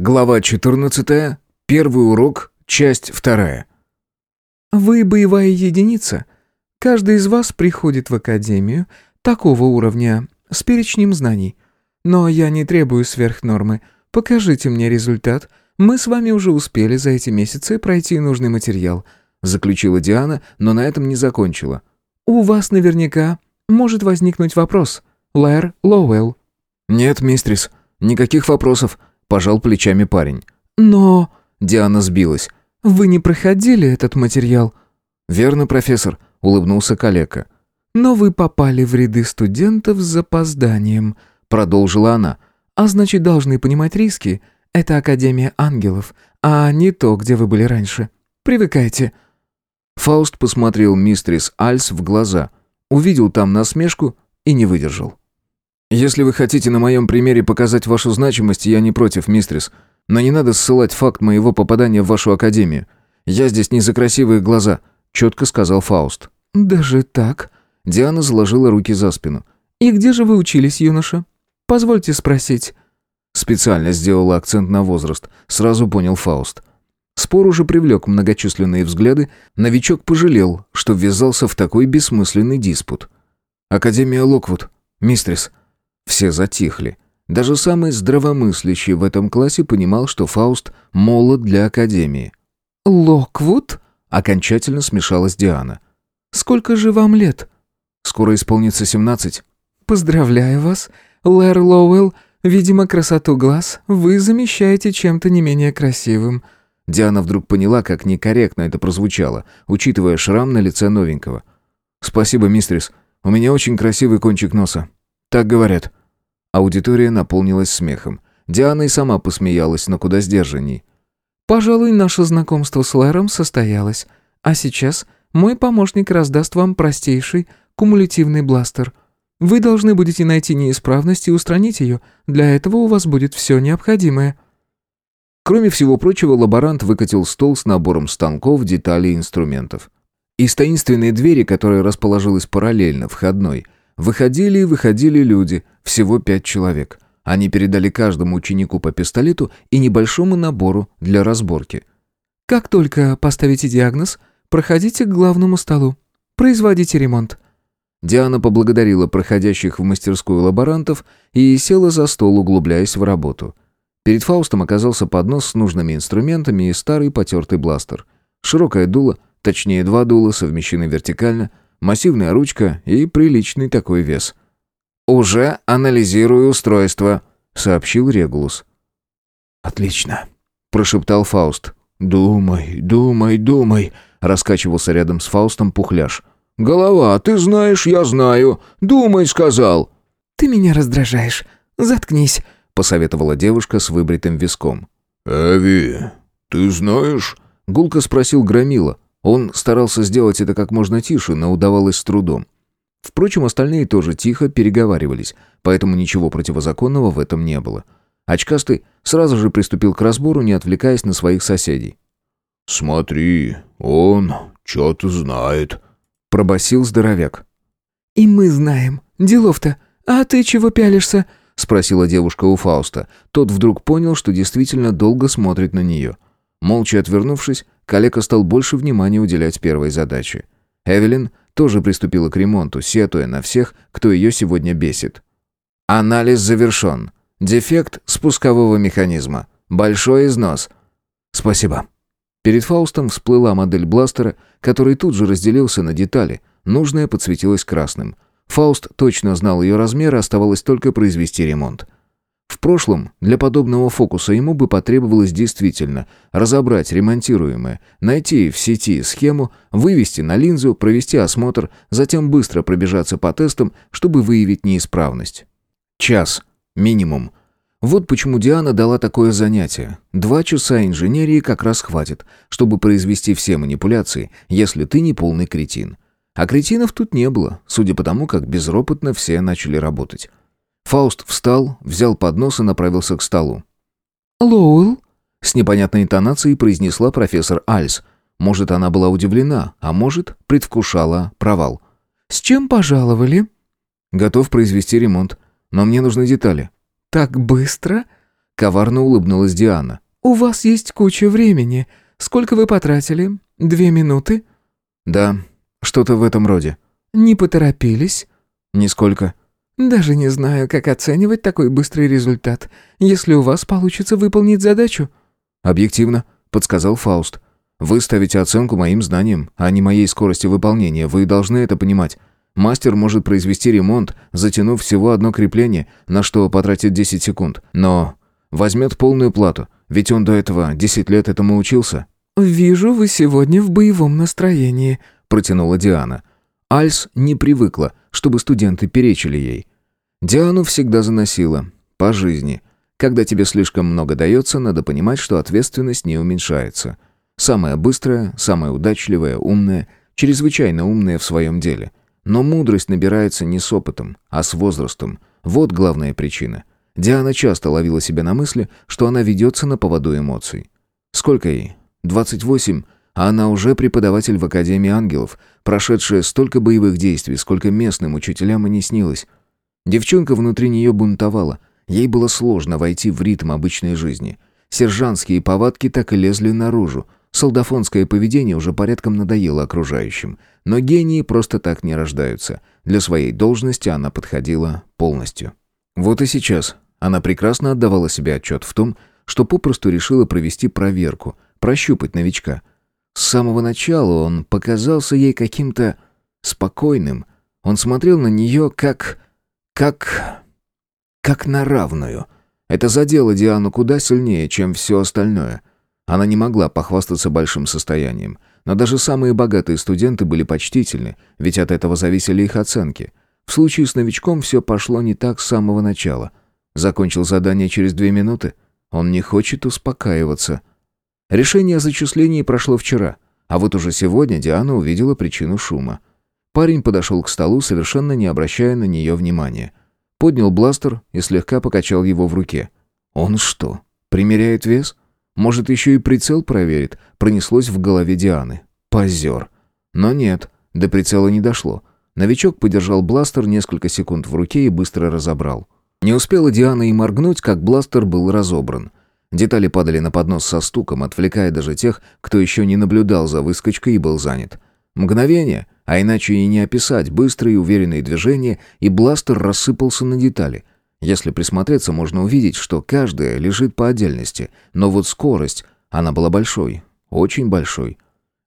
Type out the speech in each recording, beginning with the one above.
Глава 14. Первый урок. Часть вторая. Вы боевая единица. Каждый из вас приходит в академию такого уровня, с перечнем знаний. Но я не требую сверхнормы. Покажите мне результат. Мы с вами уже успели за эти месяцы пройти нужный материал», заключила Диана, но на этом не закончила. «У вас наверняка может возникнуть вопрос. Лэр Лоуэлл». «Нет, мистрис, никаких вопросов», Пожал плечами парень. «Но...» Диана сбилась. «Вы не проходили этот материал?» «Верно, профессор», — улыбнулся калека. «Но вы попали в ряды студентов с запозданием», — продолжила она. «А значит, должны понимать риски. Это Академия ангелов, а не то, где вы были раньше. Привыкайте». Фауст посмотрел мистрис Альс в глаза, увидел там насмешку и не выдержал. «Если вы хотите на моем примере показать вашу значимость, я не против, мистрис. Но не надо ссылать факт моего попадания в вашу академию. Я здесь не за красивые глаза», — четко сказал Фауст. «Даже так?» Диана заложила руки за спину. «И где же вы учились, юноша? Позвольте спросить». Специально сделала акцент на возраст. Сразу понял Фауст. Спор уже привлек многочисленные взгляды. Новичок пожалел, что ввязался в такой бессмысленный диспут. «Академия Локвуд, мистрис», все затихли. Даже самый здравомыслящий в этом классе понимал, что Фауст молод для Академии. «Локвуд?» — окончательно смешалась Диана. «Сколько же вам лет?» «Скоро исполнится семнадцать». «Поздравляю вас, Лэр Лоуэлл. Видимо, красоту глаз вы замещаете чем-то не менее красивым». Диана вдруг поняла, как некорректно это прозвучало, учитывая шрам на лице новенького. «Спасибо, мистрис. У меня очень красивый кончик носа. Так говорят». Аудитория наполнилась смехом. Диана и сама посмеялась, но куда сдержанней. «Пожалуй, наше знакомство с Лэром состоялось. А сейчас мой помощник раздаст вам простейший кумулятивный бластер. Вы должны будете найти неисправность и устранить ее. Для этого у вас будет все необходимое». Кроме всего прочего, лаборант выкатил стол с набором станков, деталей и инструментов. Из таинственной двери, которая расположилась параллельно входной – Выходили и выходили люди, всего пять человек. Они передали каждому ученику по пистолету и небольшому набору для разборки. «Как только поставите диагноз, проходите к главному столу. Производите ремонт». Диана поблагодарила проходящих в мастерскую лаборантов и села за стол, углубляясь в работу. Перед Фаустом оказался поднос с нужными инструментами и старый потертый бластер. Широкое дуло, точнее два дула, совмещены вертикально – массивная ручка и приличный такой вес. «Уже анализирую устройство», — сообщил Регулус. «Отлично», — прошептал Фауст. «Думай, думай, думай», — раскачивался рядом с Фаустом Пухляш. «Голова, ты знаешь, я знаю. Думай», — сказал. «Ты меня раздражаешь. Заткнись», — посоветовала девушка с выбритым виском. «Эви, ты знаешь?» — гулко спросил Громила. Он старался сделать это как можно тише, но удавалось с трудом. Впрочем, остальные тоже тихо переговаривались, поэтому ничего противозаконного в этом не было. Очкастый сразу же приступил к разбору, не отвлекаясь на своих соседей. «Смотри, он что-то знает», — пробасил здоровяк. «И мы знаем. Делов-то. А ты чего пялишься?» — спросила девушка у Фауста. Тот вдруг понял, что действительно долго смотрит на нее. Молча отвернувшись, Калека стал больше внимания уделять первой задаче. Эвелин тоже приступила к ремонту, сетуя на всех, кто ее сегодня бесит. Анализ завершен. Дефект спускового механизма. Большой износ. Спасибо. Перед Фаустом всплыла модель бластера, который тут же разделился на детали. Нужная подсветилась красным. Фауст точно знал ее размеры, оставалось только произвести ремонт. В прошлом для подобного фокуса ему бы потребовалось действительно разобрать ремонтируемое, найти в сети схему, вывести на линзу, провести осмотр, затем быстро пробежаться по тестам, чтобы выявить неисправность. Час. Минимум. Вот почему Диана дала такое занятие. Два часа инженерии как раз хватит, чтобы произвести все манипуляции, если ты не полный кретин. А кретинов тут не было, судя по тому, как безропотно все начали работать. Фауст встал, взял поднос и направился к столу. «Лоуэлл?» — с непонятной интонацией произнесла профессор Альс. Может, она была удивлена, а может, предвкушала провал. «С чем пожаловали?» «Готов произвести ремонт, но мне нужны детали». «Так быстро? Коварно улыбнулась Диана. «У вас есть куча времени. Сколько вы потратили? Две минуты?» «Да, что-то в этом роде». «Не поторопились?» «Нисколько». «Даже не знаю, как оценивать такой быстрый результат, если у вас получится выполнить задачу». «Объективно», — подсказал Фауст. «Вы ставите оценку моим знаниям, а не моей скорости выполнения. Вы должны это понимать. Мастер может произвести ремонт, затянув всего одно крепление, на что потратит 10 секунд. Но возьмет полную плату, ведь он до этого 10 лет этому учился». «Вижу, вы сегодня в боевом настроении», — протянула Диана. Альс не привыкла, чтобы студенты перечили ей. Диану всегда заносила. По жизни. Когда тебе слишком много дается, надо понимать, что ответственность не уменьшается. Самая быстрая, самая удачливая, умная, чрезвычайно умная в своем деле. Но мудрость набирается не с опытом, а с возрастом. Вот главная причина. Диана часто ловила себя на мысли, что она ведется на поводу эмоций. Сколько ей? 28, а она уже преподаватель в Академии ангелов, прошедшая столько боевых действий, сколько местным учителям и не снилось. Девчонка внутри нее бунтовала. Ей было сложно войти в ритм обычной жизни. Сержантские повадки так и лезли наружу. Солдафонское поведение уже порядком надоело окружающим. Но гении просто так не рождаются. Для своей должности она подходила полностью. Вот и сейчас она прекрасно отдавала себе отчет в том, что попросту решила провести проверку, прощупать новичка. С самого начала он показался ей каким-то спокойным. Он смотрел на нее как... как... как на равную. Это задело Диану куда сильнее, чем все остальное. Она не могла похвастаться большим состоянием. Но даже самые богатые студенты были почтительны, ведь от этого зависели их оценки. В случае с новичком все пошло не так с самого начала. Закончил задание через две минуты. Он не хочет успокаиваться. Решение о зачислении прошло вчера, а вот уже сегодня Диана увидела причину шума. Парень подошел к столу, совершенно не обращая на нее внимания. Поднял бластер и слегка покачал его в руке. «Он что, примеряет вес?» Может, еще и прицел проверит, пронеслось в голове Дианы. Позер. Но нет, до прицела не дошло. Новичок подержал бластер несколько секунд в руке и быстро разобрал. Не успела Диана и моргнуть, как бластер был разобран. Детали падали на поднос со стуком, отвлекая даже тех, кто еще не наблюдал за выскочкой и был занят. Мгновение, а иначе и не описать, быстрые и уверенные движения, и бластер рассыпался на детали — если присмотреться, можно увидеть, что каждая лежит по отдельности, но вот скорость, она была большой, очень большой.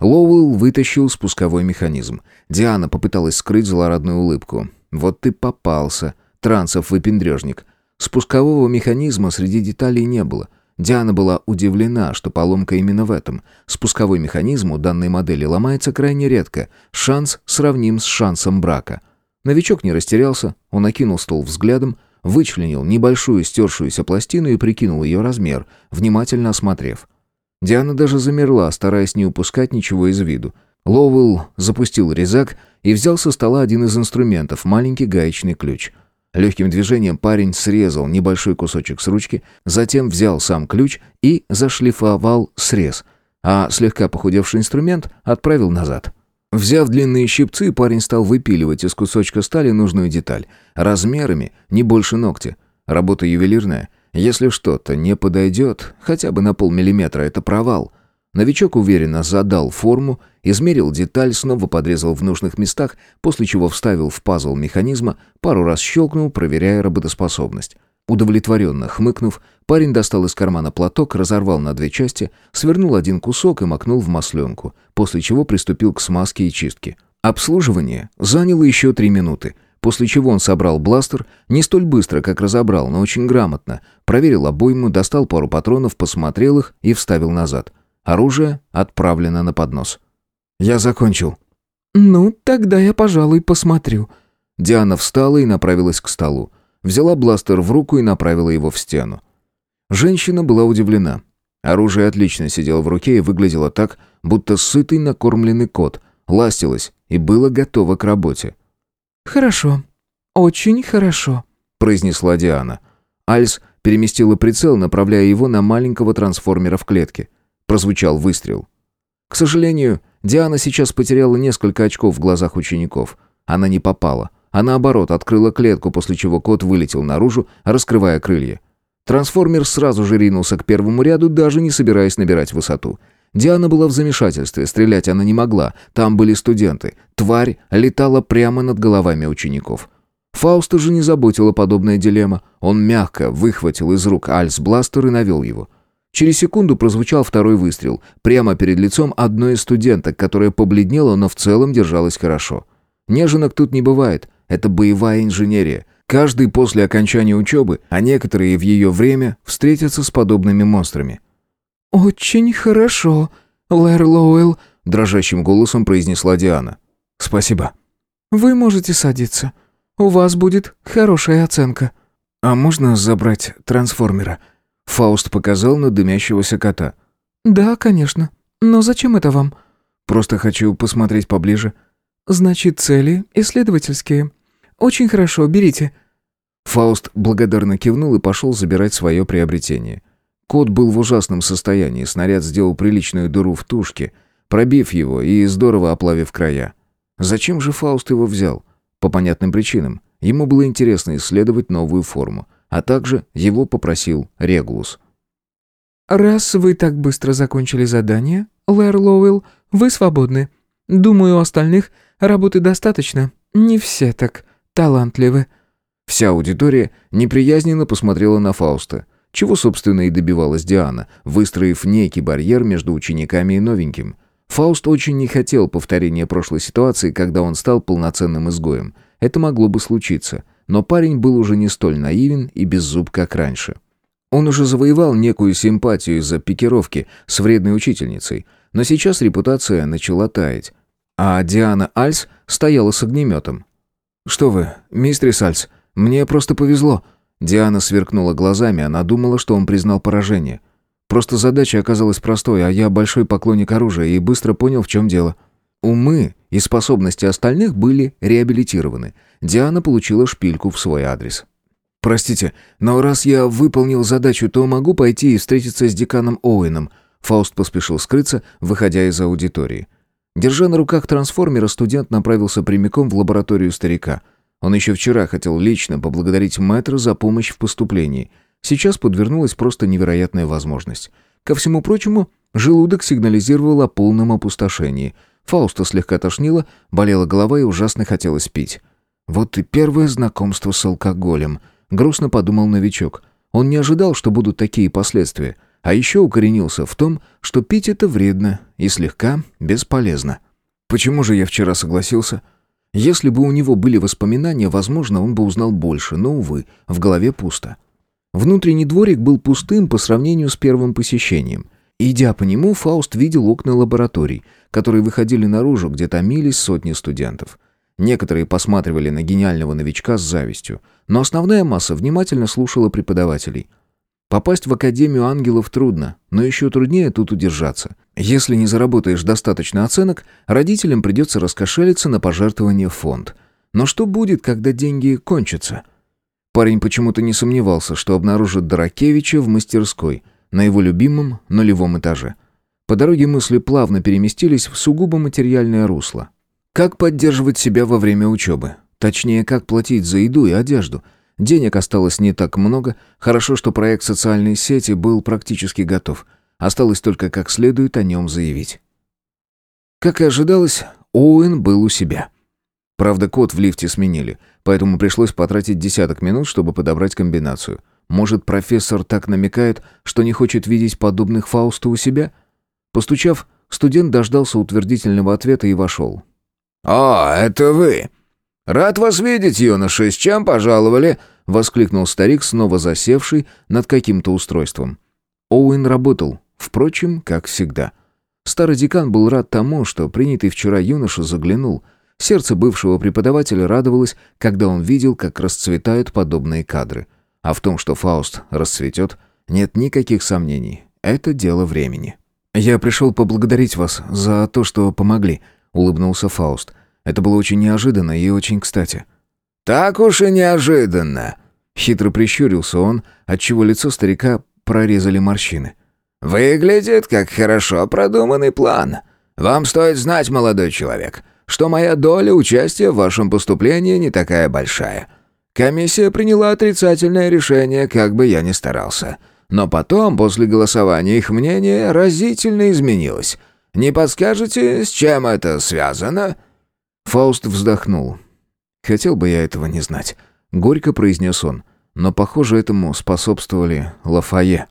Лоуэлл вытащил спусковой механизм. Диана попыталась скрыть злорадную улыбку. «Вот ты попался, трансов выпендрежник». Спускового механизма среди деталей не было. Диана была удивлена, что поломка именно в этом. Спусковой механизм у данной модели ломается крайне редко. Шанс сравним с шансом брака. Новичок не растерялся, он окинул стол взглядом, вычленил небольшую стершуюся пластину и прикинул ее размер, внимательно осмотрев. Диана даже замерла, стараясь не упускать ничего из виду. Лоуэлл запустил резак и взял со стола один из инструментов, маленький гаечный ключ. Легким движением парень срезал небольшой кусочек с ручки, затем взял сам ключ и зашлифовал срез, а слегка похудевший инструмент отправил назад. Взяв длинные щипцы, парень стал выпиливать из кусочка стали нужную деталь. Размерами не больше ногтя. Работа ювелирная. Если что-то не подойдет, хотя бы на полмиллиметра, это провал. Новичок уверенно задал форму, измерил деталь, снова подрезал в нужных местах, после чего вставил в пазл механизма, пару раз щелкнул, проверяя работоспособность. Удовлетворенно хмыкнув, парень достал из кармана платок, разорвал на две части, свернул один кусок и макнул в масленку, после чего приступил к смазке и чистке. Обслуживание заняло еще три минуты, после чего он собрал бластер, не столь быстро, как разобрал, но очень грамотно, проверил обойму, достал пару патронов, посмотрел их и вставил назад. Оружие отправлено на поднос. «Я закончил». «Ну, тогда я, пожалуй, посмотрю». Диана встала и направилась к столу взяла бластер в руку и направила его в стену. Женщина была удивлена. Оружие отлично сидело в руке и выглядело так, будто сытый накормленный кот, ластилось и было готово к работе. «Хорошо, очень хорошо», — произнесла Диана. Альс переместила прицел, направляя его на маленького трансформера в клетке. Прозвучал выстрел. К сожалению, Диана сейчас потеряла несколько очков в глазах учеников. Она не попала — а наоборот открыла клетку, после чего кот вылетел наружу, раскрывая крылья. Трансформер сразу же ринулся к первому ряду, даже не собираясь набирать высоту. Диана была в замешательстве, стрелять она не могла, там были студенты. Тварь летала прямо над головами учеников. Фауста же не заботила подобная дилемма. Он мягко выхватил из рук Альс-бластер и навел его. Через секунду прозвучал второй выстрел, прямо перед лицом одной из студенток, которая побледнела, но в целом держалась хорошо. Неженок тут не бывает, это боевая инженерия. Каждый после окончания учебы, а некоторые в ее время, встретятся с подобными монстрами. «Очень хорошо, Лэр Лоуэлл», — дрожащим голосом произнесла Диана. «Спасибо». «Вы можете садиться. У вас будет хорошая оценка». «А можно забрать трансформера?» Фауст показал на дымящегося кота. «Да, конечно. Но зачем это вам?» «Просто хочу посмотреть поближе». «Значит, цели исследовательские. Очень хорошо, берите». Фауст благодарно кивнул и пошел забирать свое приобретение. Кот был в ужасном состоянии, снаряд сделал приличную дыру в тушке, пробив его и здорово оплавив края. Зачем же Фауст его взял? По понятным причинам. Ему было интересно исследовать новую форму, а также его попросил Регулус. «Раз вы так быстро закончили задание, Лэр Лоуэлл, вы свободны. Думаю, у остальных работы достаточно. Не все так талантливы». Вся аудитория неприязненно посмотрела на Фауста. Чего, собственно, и добивалась Диана, выстроив некий барьер между учениками и новеньким. Фауст очень не хотел повторения прошлой ситуации, когда он стал полноценным изгоем. Это могло бы случиться, но парень был уже не столь наивен и беззуб, как раньше. Он уже завоевал некую симпатию из-за пикировки с вредной учительницей, но сейчас репутация начала таять. А Диана Альс стояла с огнеметом. «Что вы, мистерис Альс, мне просто повезло», Диана сверкнула глазами, она думала, что он признал поражение. Просто задача оказалась простой, а я большой поклонник оружия и быстро понял, в чем дело. Умы и способности остальных были реабилитированы. Диана получила шпильку в свой адрес. «Простите, но раз я выполнил задачу, то могу пойти и встретиться с деканом Оуэном». Фауст поспешил скрыться, выходя из аудитории. Держа на руках трансформера, студент направился прямиком в лабораторию старика – он еще вчера хотел лично поблагодарить мэтра за помощь в поступлении. Сейчас подвернулась просто невероятная возможность. Ко всему прочему, желудок сигнализировал о полном опустошении. Фауста слегка тошнило, болела голова и ужасно хотелось пить. Вот и первое знакомство с алкоголем. Грустно подумал новичок. Он не ожидал, что будут такие последствия. А еще укоренился в том, что пить это вредно и слегка бесполезно. Почему же я вчера согласился? Если бы у него были воспоминания, возможно, он бы узнал больше, но, увы, в голове пусто. Внутренний дворик был пустым по сравнению с первым посещением. Идя по нему, Фауст видел окна лабораторий, которые выходили наружу, где томились сотни студентов. Некоторые посматривали на гениального новичка с завистью, но основная масса внимательно слушала преподавателей – Попасть в Академию ангелов трудно, но еще труднее тут удержаться. Если не заработаешь достаточно оценок, родителям придется раскошелиться на пожертвование в фонд. Но что будет, когда деньги кончатся? Парень почему-то не сомневался, что обнаружит Дорокевича в мастерской, на его любимом нулевом этаже. По дороге мысли плавно переместились в сугубо материальное русло. Как поддерживать себя во время учебы? Точнее, как платить за еду и одежду – Денег осталось не так много, хорошо, что проект социальной сети был практически готов. Осталось только как следует о нем заявить. Как и ожидалось, Оуэн был у себя. Правда, код в лифте сменили, поэтому пришлось потратить десяток минут, чтобы подобрать комбинацию. Может, профессор так намекает, что не хочет видеть подобных Фауста у себя? Постучав, студент дождался утвердительного ответа и вошел. «О, это вы!» «Рад вас видеть, юноша, с чем пожаловали?» — воскликнул старик, снова засевший над каким-то устройством. Оуэн работал, впрочем, как всегда. Старый декан был рад тому, что принятый вчера юноша заглянул. Сердце бывшего преподавателя радовалось, когда он видел, как расцветают подобные кадры. А в том, что Фауст расцветет, нет никаких сомнений. Это дело времени. «Я пришел поблагодарить вас за то, что помогли», — улыбнулся Фауст. Это было очень неожиданно и очень кстати. «Так уж и неожиданно!» Хитро прищурился он, отчего лицо старика прорезали морщины. «Выглядит как хорошо продуманный план. Вам стоит знать, молодой человек, что моя доля участия в вашем поступлении не такая большая. Комиссия приняла отрицательное решение, как бы я ни старался. Но потом, после голосования, их мнение разительно изменилось. Не подскажете, с чем это связано?» Фауст вздохнул. «Хотел бы я этого не знать», — горько произнес он. Но, похоже, этому способствовали Лафае.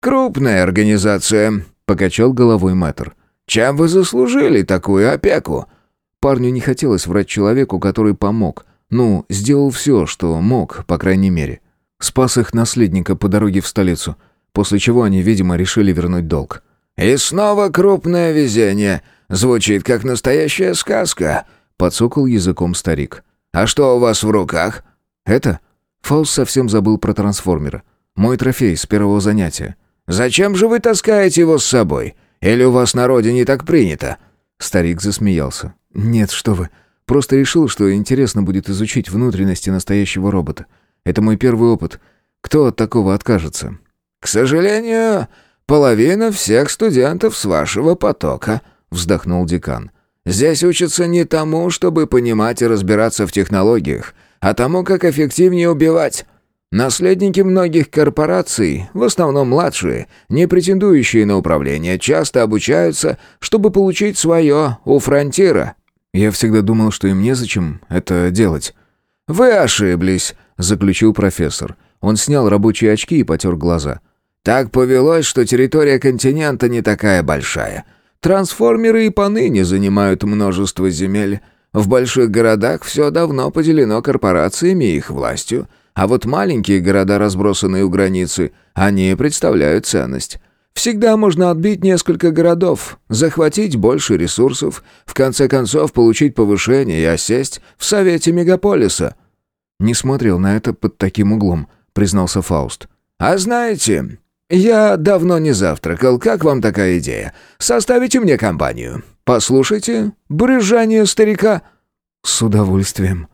«Крупная организация», — покачал головой мэтр. «Чем вы заслужили такую опеку?» Парню не хотелось врать человеку, который помог. Ну, сделал все, что мог, по крайней мере. Спас их наследника по дороге в столицу, после чего они, видимо, решили вернуть долг. «И снова крупное везение. Звучит как настоящая сказка», — подсокал языком старик. «А что у вас в руках?» «Это?» Фаус совсем забыл про трансформера. «Мой трофей с первого занятия». «Зачем же вы таскаете его с собой? Или у вас на родине так принято?» Старик засмеялся. «Нет, что вы. Просто решил, что интересно будет изучить внутренности настоящего робота. Это мой первый опыт. Кто от такого откажется?» «К сожалению, половина всех студентов с вашего потока», — вздохнул декан. «Здесь учатся не тому, чтобы понимать и разбираться в технологиях, а тому, как эффективнее убивать. Наследники многих корпораций, в основном младшие, не претендующие на управление, часто обучаются, чтобы получить свое у фронтира. Я всегда думал, что им незачем это делать. «Вы ошиблись», — заключил профессор. Он снял рабочие очки и потер глаза. «Так повелось, что территория континента не такая большая. Трансформеры и поныне занимают множество земель. В больших городах все давно поделено корпорациями и их властью». А вот маленькие города, разбросанные у границы, они представляют ценность. Всегда можно отбить несколько городов, захватить больше ресурсов, в конце концов получить повышение и осесть в Совете Мегаполиса». «Не смотрел на это под таким углом», — признался Фауст. «А знаете, я давно не завтракал. Как вам такая идея? Составите мне компанию. Послушайте брюзжание старика». «С удовольствием».